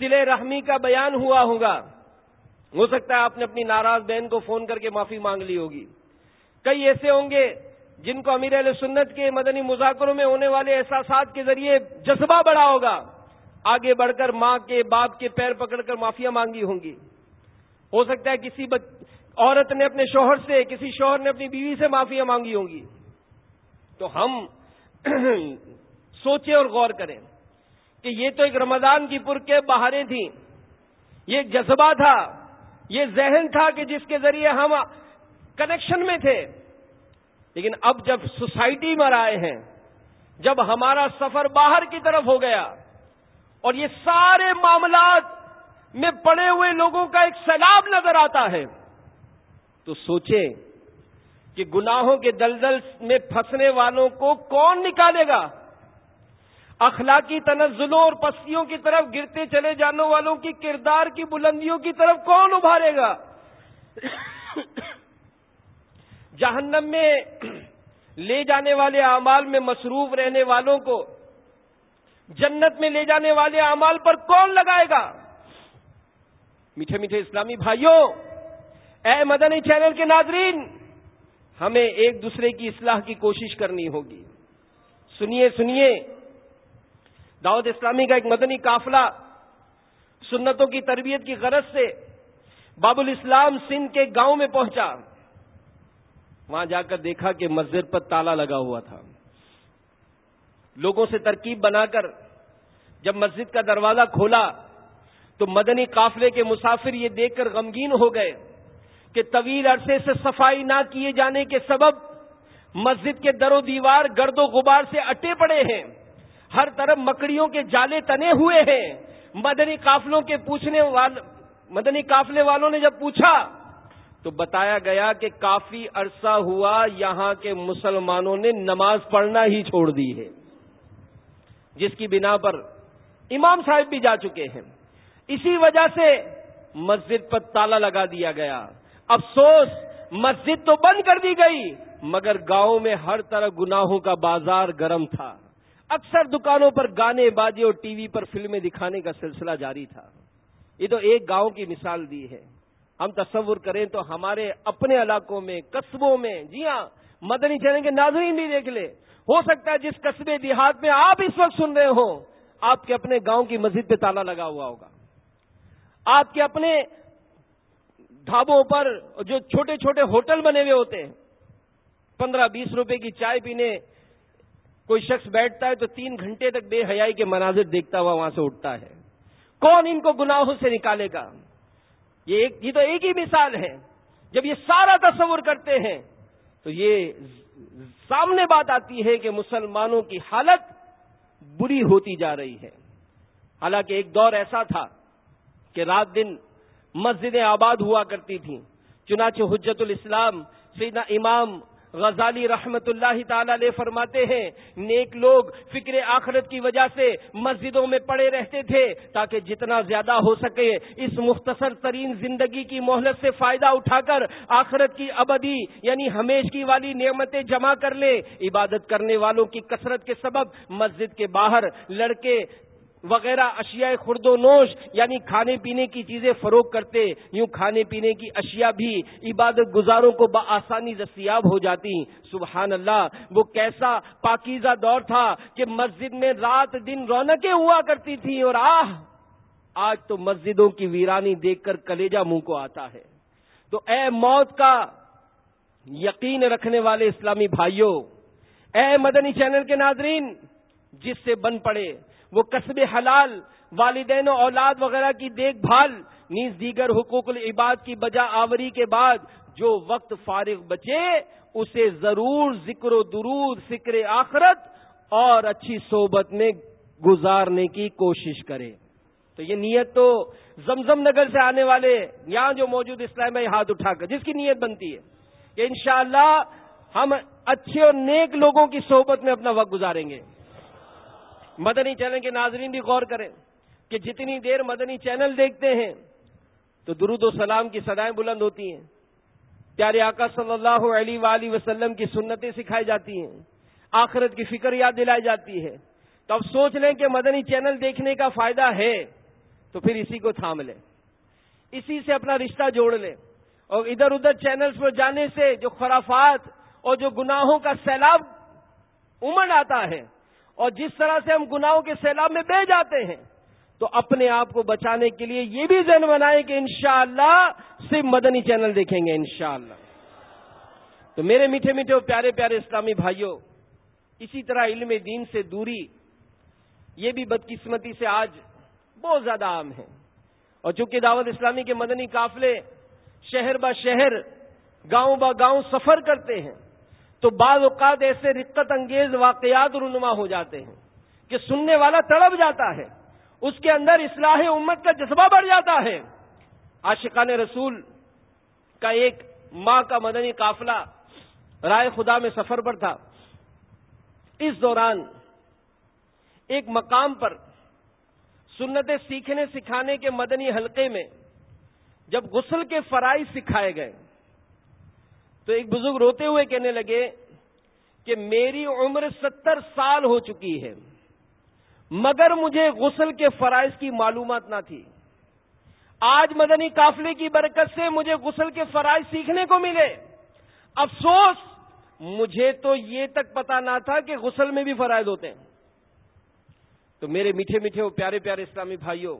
سلے رحمی کا بیان ہوا ہوگا، ہو سکتا ہے آپ نے اپنی ناراض بہن کو فون کر کے معافی مانگ لی ہوگی۔ کئی ایسے ہوں گے جن کو امیر علیہ سنت کے مدنی مذاکروں میں ہونے والے احساسات کے ذریعے جذبہ بڑھا ہوگا۔ آگے بڑھ کر ماں کے باپ کے پیر پکڑ کر معافیا مانگی ہوں گی۔ ہو سکتا ہے کسی بچ... عورت نے اپنے شوہر سے، کسی شوہر نے اپنی بیوی سے معافیا مانگی ہوں گی۔ تو ہم سوچیں اور غور کریں کہ یہ تو ایک رمضان کی پر کے بہاریں تھیں۔ یہ جذبہ تھا۔ یہ ذہن تھا کہ جس کے ذریعے ہم کنیکشن میں تھے۔ لیکن اب جب سوسائٹی میں آئے ہیں، جب ہمارا سفر باہر کی طرف ہو گیا اور یہ سارے معاملات میں پڑے ہوئے لوگوں کا ایک سیلاب نظر آتا ہے۔ تو سوچیں کہ گناہوں کے دلدل میں پھنسنے والوں کو کون نکالے گا؟ اخلاقی تنزلوں اور پستیوں کی طرف گرتے چلے جانے والوں کی کردار کی بلندیوں کی طرف کون ابھارے گا؟ جہنم میں لے جانے والے اعمال میں مصروف رہنے والوں کو جنت میں لے جانے والے اعمال پر کون لگائے گا؟ میٹھے میٹھے اسلامی بھائیوں اے مدنی چینل کے ناظرین، ہمیں ایک دوسرے کی اصلاح کی کوشش کرنی ہوگی۔ سنیے سنیے۔ دعوت اسلامی کا ایک مدنی قافلہ سنتوں کی تربیت کی غرض سے باب الاسلام سندھ کے گاؤں میں پہنچا۔ وہاں جا کر دیکھا کہ مسجد پر تالا لگا ہوا تھا۔ لوگوں سے ترکیب بنا کر جب مسجد کا دروازہ کھولا تو مدنی قافلے کے مسافر یہ دیکھ کر غمگین ہو گئے۔ کہ طویل عرصے سے صفائی نہ کیے جانے کے سبب مسجد کے در و دیوار گرد و غبار سے اٹے پڑے ہیں۔ ہر طرف مکڑیوں کے جالے تنے ہوئے ہیں۔ مدنی قافلوں کے پوچھنے وال، مدنی قافلے والوں نے جب پوچھا تو بتایا گیا کہ کافی عرصہ ہوا یہاں کے مسلمانوں نے نماز پڑھنا ہی چھوڑ دی ہے۔ جس کی بنا پر امام صاحب بھی جا چکے ہیں۔ اسی وجہ سے مسجد پر تالا لگا دیا گیا۔ افسوس، مسجد تو بند کر دی گئی، مگر گاؤں میں ہر طرح گناہوں کا بازار گرم تھا۔ اکثر دکانوں پر گانے بازی اور ٹی وی پر فلمیں دکھانے کا سلسلہ جاری تھا۔ یہ تو ایک گاؤں کی مثال دی ہے۔ ہم تصور کریں تو ہمارے اپنے علاقوں میں، قصبوں میں جی ہاں مدنی چینل کے ناظرین بھی دیکھ لے ہو سکتا ہے جس قصبے دیہات میں آپ اس وقت سن رہے ہوں، آپ کے اپنے گاؤں کی مسجد پہ تالا لگا ہوا ہوگا۔ آپ کے اپنے ڈھابوں پر جو چھوٹے چھوٹے ہوٹل بنے ہوئے ہوتے ہیں، پندرہ بیس روپے کی چائے پینے، کوئی شخص بیٹھتا ہے تو تین گھنٹے تک بے حیائی کے مناظر دیکھتا ہوا وہاں سے اٹھتا ہے۔ کون ان کو گناہوں سے نکالے گا؟ یہ ایک یہ تو ایک ہی مثال ہے۔ جب یہ سارا تصور کرتے ہیں، تو یہ سامنے بات آتی ہے کہ مسلمانوں کی حالت بری ہوتی جا رہی ہے۔ حالانکہ ایک دور ایسا تھا کہ رات دن مسجدیں آباد ہوا کرتی تھیں۔ چنانچہ حجت الاسلام سیدنا امام غزالی رحمت اللہ تعالی علیہ فرماتے ہیں، نیک لوگ فکر آخرت کی وجہ سے مسجدوں میں پڑے رہتے تھے تاکہ جتنا زیادہ ہو سکے اس مختصر ترین زندگی کی مہلت سے فائدہ اٹھا کر آخرت کی ابدی یعنی ہمیش کی والی نعمتیں جمع کر لے۔ عبادت کرنے والوں کی کثرت کے سبب مسجد کے باہر لڑکے وغیرہ اشیاء خرد و نوش یعنی کھانے پینے کی چیزیں فروغ کرتے، یوں کھانے پینے کی اشیاء بھی عبادت گزاروں کو بآسانی دستیاب ہو جاتی۔ سبحان اللہ وہ کیسا پاکیزہ دور تھا کہ مسجد میں رات دن رونقیں ہوا کرتی تھیں اور آہ، آج تو مسجدوں کی ویرانی دیکھ کر کلیجا منہ کو آتا ہے۔ تو اے موت کا یقین رکھنے والے اسلامی بھائیوں، اے مدنی چینل کے ناظرین، جس سے بن پڑے وہ قصب حلال، والدین و اولاد وغیرہ کی دیکھ بھال، نیز دیگر حقوق العباد کی بجا آوری کے بعد جو وقت فارغ بچے، اسے ضرور ذکر و درود، فکر آخرت اور اچھی صحبت میں گزارنے کی کوشش کرے۔ تو یہ نیت تو زمزم نگر سے آنے والے، یہاں جو موجود اسلام ہے ہاتھ اٹھا کر، جس کی نیت بنتی ہے کہ انشاءاللہ ہم اچھے اور نیک لوگوں کی صحبت میں اپنا وقت گزاریں گے۔ مدنی چینل کے ناظرین بھی غور کریں کہ جتنی دیر مدنی چینل دیکھتے ہیں تو درود و سلام کی سدائیں بلند ہوتی ہیں۔ پیارے آقا صلی اللہ علیہ وآلہ وسلم کی سنتیں سکھائی جاتی ہیں۔ آخرت کی فکر یاد دلائی جاتی ہے۔ تو اب سوچ لیں کہ مدنی چینل دیکھنے کا فائدہ ہے تو پھر اسی کو تھام لیں۔ اسی سے اپنا رشتہ جوڑ لیں۔ اور ادھر ادھر چینلز پر جانے سے جو خرافات اور جو گناہوں کا سیلاب امڑ آتا ہے اور جس طرح سے ہم گناہوں کے سیلاب میں بہ جاتے ہیں، تو اپنے آپ کو بچانے کے لیے یہ بھی ذہن بنائیں کہ انشاءاللہ صرف مدنی چینل دیکھیں گے، انشاءاللہ۔ تو میرے میٹھے میٹھے اور پیارے پیارے اسلامی بھائیوں، اسی طرح علم دین سے دوری، یہ بھی بدقسمتی سے آج بہت زیادہ عام ہے۔ اور چونکہ دعوت اسلامی کے مدنی قافلے شہر با شہر، گاؤں با گاؤں سفر کرتے ہیں تو بعض اوقات ایسے رقت انگیز واقعات رونما ہو جاتے ہیں کہ سننے والا تڑپ جاتا ہے، اس کے اندر اصلاح امت کا جذبہ بڑھ جاتا ہے۔ عاشقان رسول کا ایک ماں کا مدنی قافلہ رائے خدا میں سفر پر تھا۔ اس دوران ایک مقام پر سنتیں سیکھنے سکھانے کے مدنی حلقے میں جب غسل کے فرائض سکھائے گئے تو ایک بزرگ روتے ہوئے کہنے لگے کہ میری عمر ستر سال ہو چکی ہے، مگر مجھے غسل کے فرائض کی معلومات نہ تھی۔ آج مدنی قافلے کی برکت سے مجھے غسل کے فرائض سیکھنے کو ملے۔ افسوس، مجھے تو یہ تک پتا نہ تھا کہ غسل میں بھی فرائض ہوتے ہیں۔ تو میرے میٹھے میٹھے اور پیارے پیارے اسلامی بھائیوں،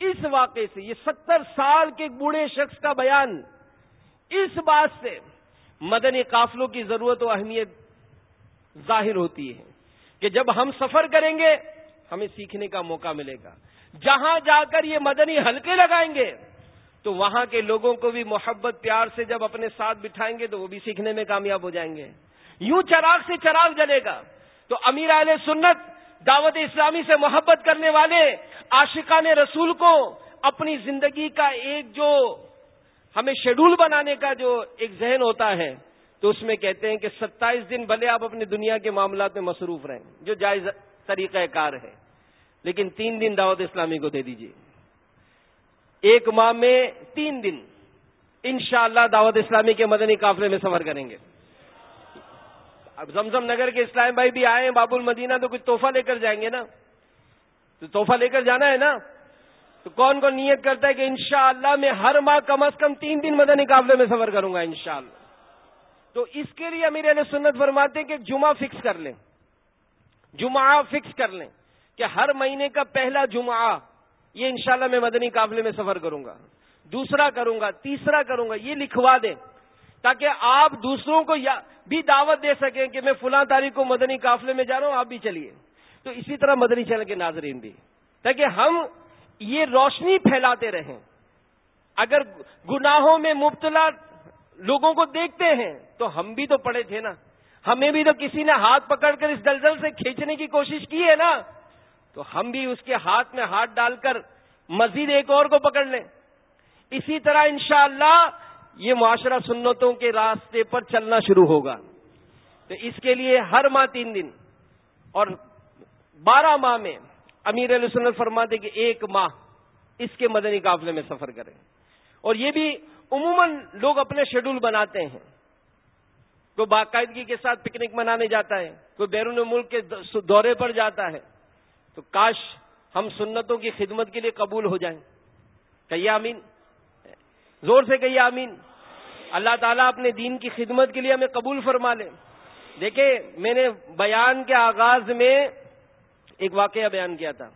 اس واقعے سے یہ ستر سال کے بوڑھے شخص کا بیان اس بات سے مدنی قافلوں کی ضرورت و اہمیت ظاہر ہوتی ہے کہ جب ہم سفر کریں گے، ہمیں سیکھنے کا موقع ملے گا۔ جہاں جا کر یہ مدنی ہلکے لگائیں گے، تو وہاں کے لوگوں کو بھی محبت، پیار سے جب اپنے ساتھ بٹھائیں گے، تو وہ بھی سیکھنے میں کامیاب ہو جائیں گے۔ یوں چراغ سے چراغ جلے گا۔ تو امیر اہل سنت، دعوت اسلامی سے محبت کرنے والے، عاشقان رسول کو اپنی زندگی کا ایک جو ہمیں شیڈول بنانے کا جو ایک ذہن ہوتا ہے، تو اس میں کہتے ہیں کہ ستائیس دن بھلے آپ اپنی دنیا کے معاملات میں مصروف رہیں، جو جائز طریقہ کار ہے۔ لیکن تین دن دعوت اسلامی کو دے دیجیے ایک ماہ میں تین دن انشاءاللہ دعوت اسلامی کے مدنی قافلے میں سفر کریں گے۔ اب زمزم نگر کے اسلام بھائی بھی آئے ہیں باب المدینہ تو کچھ تحفہ لے کر جائیں گے نا۔ تو تحفہ لے کر جانا ہے نا؟ تو کون کون نیت کرتا ہے کہ انشاءاللہ میں ہر ماہ کم از کم تین دن مدنی قابلے میں سفر کروں گا انشاءاللہ۔ تو اس کے لیے امیر علیہ سنت فرماتے ہیں کہ جمعہ فکس کر لیں۔ جمعہ فکس کر لیں کہ ہر مہینے کا پہلا جمعہ یہ انشاءاللہ میں مدنی قافلے میں سفر کروں گا۔ دوسرا کروں گا، تیسرا کروں گا، یہ لکھوا دیں۔ تاکہ آپ دوسروں کو بھی دعوت دے سکیں کہ میں فلاں تاریخ کو مدنی قافلے میں جا رہا ہوں، آپ بھی چلیے۔ تو اسی طرح مدنی چینل کے ناظرین بھی۔ تاکہ ہم یہ روشنی پھیلاتے رہیں۔ اگر گناہوں میں مبتلا لوگوں کو دیکھتے ہیں، تو ہم بھی تو پڑے تھے نا۔ ہمیں بھی تو کسی نے ہاتھ پکڑ کر اس دلدل سے کھینچنے کی کوشش کی ہے نا۔ تو ہم بھی اس کے ہاتھ میں ہاتھ ڈال کر مزید ایک اور کو پکڑ لیں۔ اسی طرح انشاءاللہ یہ معاشرہ سنتوں کے راستے پر چلنا شروع ہوگا۔ تو اس کے لیے ہر ماہ تین دن اور بارہ ماہ میں امیر علیہ سنت فرماتے کہ ایک ماہ اس کے مدنی قافلے میں سفر کریں۔ اور یہ بھی عموماً لوگ اپنے شیڈول بناتے ہیں۔ کوئی باقاعدگی کے ساتھ پکنک منانے جاتا ہے، کوئی بیرون ملک کے دورے پر جاتا ہے۔ تو کاش ہم سنتوں کی خدمت کے لیے قبول ہو جائیں۔ کہیے آمین۔ زور سے کہیے آمین۔ اللہ تعالیٰ اپنے دین کی خدمت کے لیے ہمیں قبول فرما لے۔ دیکھیں، میں نے بیان کے آغاز میں ایک واقعہ بیان کیا تھا۔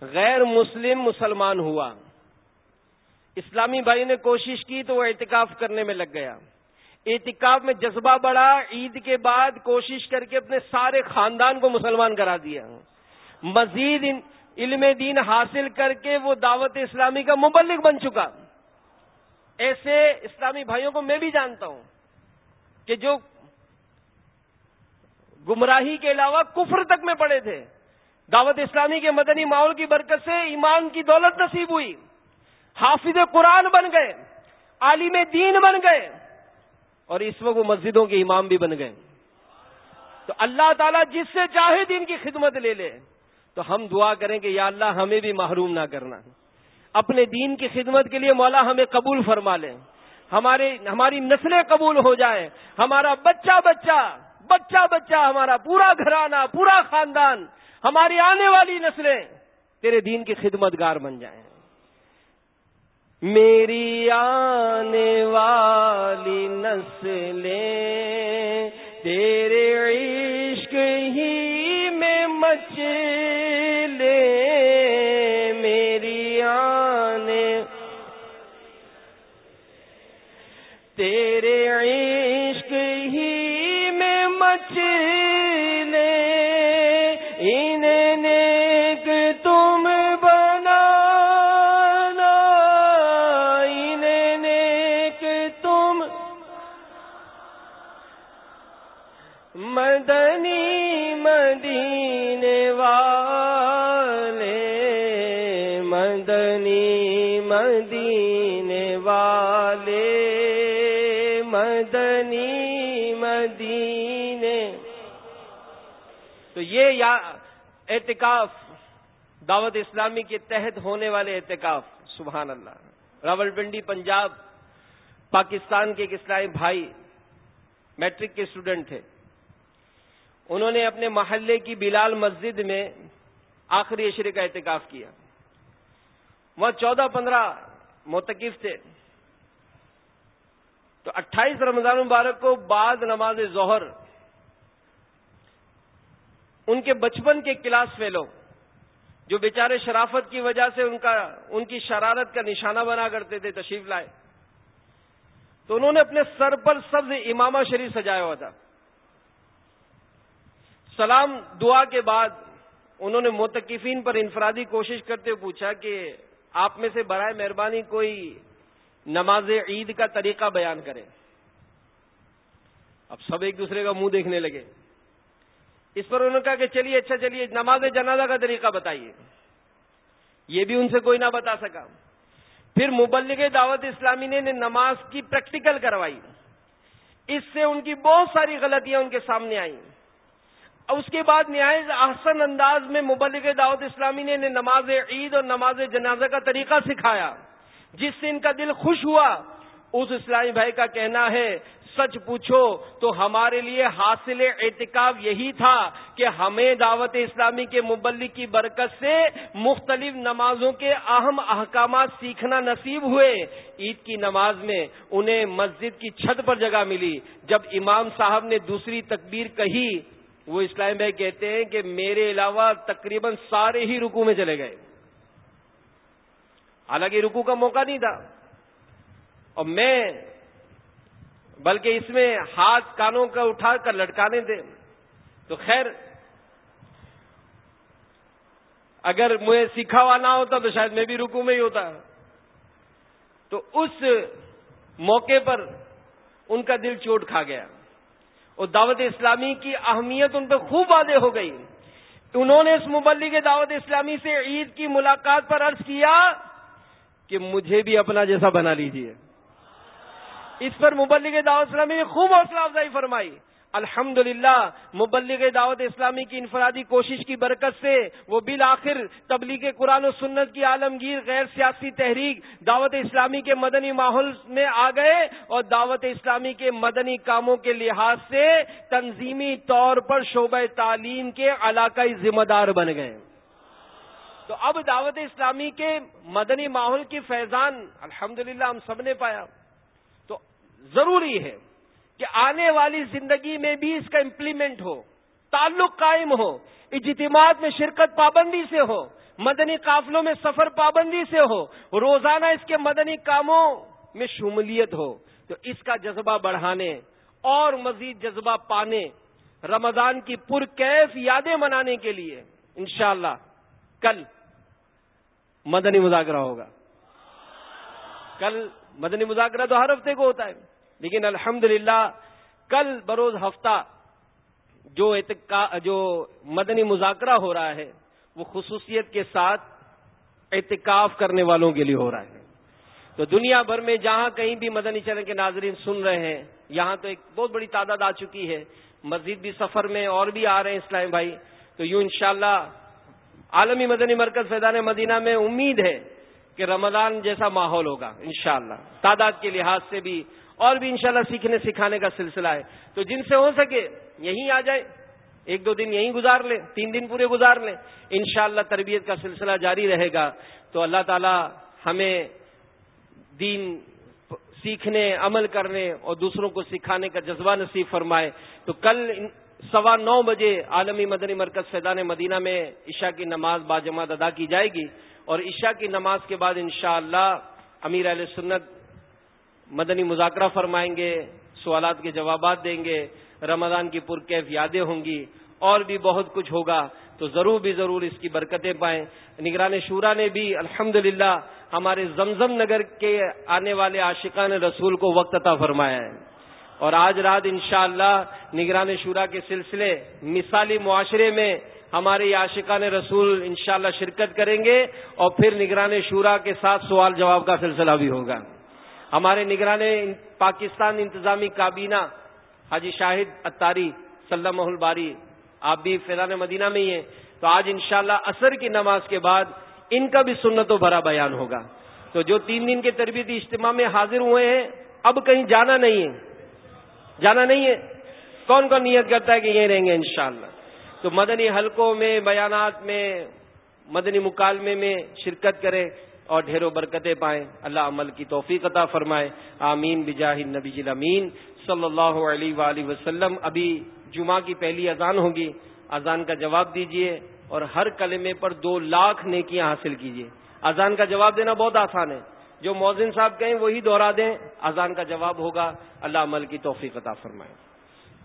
غیر مسلم مسلمان ہوا۔ اسلامی بھائی نے کوشش کی تو وہ احتکاف کرنے میں لگ گیا۔ احتکاف میں جذبہ بڑھا۔ عید کے بعد کوشش کر کے اپنے سارے خاندان کو مسلمان کرا دیا۔ مزید علم دین حاصل کر کے وہ دعوت اسلامی کا مبلک بن چکا۔ ایسے اسلامی بھائیوں کو میں بھی جانتا ہوں کہ جو گمراہی کے علاوہ کفر تک میں پڑے تھے۔ دعوت اسلامی کے مدنی ماحول کی برکت سے ایمان کی دولت نصیب ہوئی۔ حافظ قرآن بن گئے، عالم دین بن گئے، اور اس وقت وہ مسجدوں کے امام بھی بن گئے۔ تو اللہ تعالیٰ جس سے چاہے دین کی خدمت لے لے۔ تو ہم دعا کریں کہ یا اللہ ہمیں بھی محروم نہ کرنا۔ اپنے دین کی خدمت کے لیے مولا ہمیں قبول فرما لیں ہمارے، ہماری نسلیں قبول ہو جائیں۔ ہمارا بچہ بچہ بچہ بچہ، ہمارا پورا گھرانہ، پورا خاندان ہماری آنے والی نسلیں تیرے دین کی خدمت گار بن جائیں۔ میری آنے والی نسلیں تیرے عشق ہی میں مچ لے۔ میری آنے تیرے عشق ہی میں مچ اعتکاف، دعوت اسلامی کے تحت ہونے والے اعتکاف، سبحان اللہ۔ راول پنڈی پنجاب، پاکستان کے ایک اسلامی بھائی، میٹرک کے اسٹوڈنٹ تھے۔ انہوں نے اپنے محلے کی بلال مسجد میں آخری اشرے کا اعتکاف کیا۔ وہاں چودہ پندرہ متقف تھے۔ تو اٹھائیس رمضان مبارک کو بعد نماز ظہر ان کے بچپن کے کلاس فیلو، جو بیچارے شرافت کی وجہ سے ان کا، ان کی شرارت کا نشانہ بنا کرتے تھے، تشریف لائے۔ تو انہوں نے اپنے سر پر سبز امامہ شریف سجایا ہوا تھا۔ سلام، دعا کے بعد انہوں نے متقفین پر انفرادی کوشش کرتے ہوئے پوچھا کہ آپ میں سے برائے مہربانی کوئی نماز عید کا طریقہ بیان کرے اب سب ایک دوسرے کا منہ دیکھنے لگے۔ اس پر انہوں نے کہا کہ چلیے اچھا چلیے، نماز جنازہ کا طریقہ بتائیے۔ یہ بھی ان سے کوئی نہ بتا سکا۔ پھر مبلغ دعوت اسلامی نے نماز کی پریکٹیکل کروائی۔ اس سے ان کی بہت ساری غلطیاں ان کے سامنے آئیں۔ اس کے بعد نہایت احسن انداز میں مبلغ دعوت اسلامی نے نماز عید اور نماز جنازہ کا طریقہ سکھایا، جس سے ان کا دل خوش ہوا۔ اس اسلامی بھائی کا کہنا ہے سچ پوچھو تو ہمارے لیے حاصل اعتکاب یہی تھا کہ ہمیں دعوت اسلامی کے مبلک کی برکت سے مختلف نمازوں کے اہم احکامات سیکھنا نصیب ہوئے۔ عید کی نماز میں انہیں مسجد کی چھت پر جگہ ملی۔ جب امام صاحب نے دوسری تکبیر کہی، وہ اسلام بھائی کہتے ہیں کہ میرے علاوہ تقریباً سارے ہی رکو میں چلے گئے۔ حالانکہ رکو کا موقع نہیں تھا۔ اور میں بلکہ اس میں ہاتھ کانوں کا اٹھا کر لٹکانے دے۔ تو خیر، اگر مجھے سیکھا ہوا نہ ہوتا تو شاید میں بھی رکو میں ہی ہوتا۔ تو اس موقع پر ان کا دل چوٹ کھا گیا۔ اور دعوت اسلامی کی اہمیت ان پہ خوب واضح ہو گئی۔ انہوں نے اس مبلی کے دعوت اسلامی سے عید کی ملاقات پر عرض کیا کہ مجھے بھی اپنا جیسا بنا لیجیے اس پر مبلغ دعوت اسلامی نے خوب حوصلہ افزائی فرمائی۔ الحمد للہ مبلغ دعوت اسلامی کی انفرادی کوشش کی برکت سے وہ بالآخر تبلیغ قرآن و سنت کی عالمگیر غیر سیاسی تحریک دعوت اسلامی کے مدنی ماحول میں آ گئے اور دعوت اسلامی کے مدنی کاموں کے لحاظ سے تنظیمی طور پر شعبہ تعلیم کے علاقائی ذمہ دار بن گئے۔ تو اب دعوت اسلامی کے مدنی ماحول کی فیضان، الحمدللہ، ہم سب نے پایا۔ ضروری ہے کہ آنے والی زندگی میں بھی اس کا امپلیمنٹ ہو، تعلق قائم ہو، اجتماعات میں شرکت پابندی سے ہو، مدنی قافلوں میں سفر پابندی سے ہو، روزانہ اس کے مدنی کاموں میں شمولیت ہو، تو اس کا جذبہ بڑھانے اور مزید جذبہ پانے رمضان کی پرکیف یادیں منانے کے لیے انشاءاللہ کل مدنی مذاکرہ ہوگا۔ کل مدنی مذاکرہ تو ہر ہفتے کو ہوتا ہے۔ لیکن الحمد کل بروز ہفتہ جو جو مدنی مذاکرہ ہو رہا ہے، وہ خصوصیت کے ساتھ اعتکاف کرنے والوں کے لیے ہو رہا ہے۔ تو دنیا بھر میں جہاں کہیں بھی مدنی چلن کے ناظرین سن رہے ہیں، یہاں تو ایک بہت بڑی تعداد آ چکی ہے۔ مسجد بھی سفر میں اور بھی آ رہے ہیں اسلام بھائی۔ تو یوں انشاءاللہ عالمی مدنی مرکز فیضان مدینہ میں امید ہے کہ رمضان جیسا ماحول ہوگا انشاءاللہ۔ تعداد کے لحاظ سے بھی اور بھی انشاءاللہ سیکھنے سکھانے کا سلسلہ ہے۔ تو جن سے ہو سکے یہیں آ جائے، ایک دو دن یہیں گزار لیں تین دن پورے گزار لیں انشاءاللہ تربیت کا سلسلہ جاری رہے گا۔ تو اللہ تعالی ہمیں دین سیکھنے، عمل کرنے اور دوسروں کو سکھانے کا جذبہ نصیب فرمائے۔ تو کل سوا نو بجے عالمی مدنی مرکز فیضان مدینہ میں عشاء کی نماز باجماعت ادا کی جائے گی۔ اور عشاء کی نماز کے بعد انشاءاللہ اللہ امیر علیہ سنت مدنی مذاکرہ فرمائیں گے، سوالات کے جوابات دیں گے، رمضان کی پرکیف یادیں ہوں گی، اور بھی بہت کچھ ہوگا، تو ضرور بھی ضرور اس کی برکتیں پائیں۔ نگران شورا نے بھی الحمد ہمارے زمزم نگر کے آنے والے عاشقان رسول کو وقت عطا فرمایا ہے۔ اور آج رات انشاءاللہ اللہ نگران شورا کے سلسلے مثالی معاشرے میں ہمارے عاشقان رسول انشاءاللہ شرکت کریں گے اور پھر نگران شورا کے ساتھ سوال جواب کا سلسلہ بھی ہوگا۔ ہمارے نگران پاکستان انتظامی کابینہ، حاجی شاہد اتاری سلم الباری، آپ بھی فیضان مدینہ میں ہی ہیں، تو آج انشاءاللہ شاء عصر کی نماز کے بعد ان کا بھی سنت و بھرا بیان ہوگا۔ تو جو تین دن کے تربیتی اجتماع میں حاضر ہوئے ہیں، اب کہیں جانا نہیں ہے۔ جانا نہیں ہے۔ کون کون نیت کرتا ہے کہ یہ رہیں گے انشاءاللہ؟ تو مدنی حلقوں میں، بیانات میں، مدنی مکالمے میں شرکت کریں اور ڈھیروں برکتیں پائیں۔ اللہ عمل کی توفیق عطا فرمائے۔ آمین، بجاہ نبی جل امین۔ صلی اللہ علیہ وآلہ وسلم۔ ابھی جمعہ کی پہلی اذان ہوگی۔ اذان کا جواب دیجیے اور ہر کلمے پر دو لاکھ نیکیاں حاصل کیجیے۔ اذان کا جواب دینا بہت آسان ہے۔ جو موزن صاحب کہیں وہی دوہرا دیں۔ اذان کا جواب ہوگا۔ اللہ عمل کی توفیق عطا فرمائے۔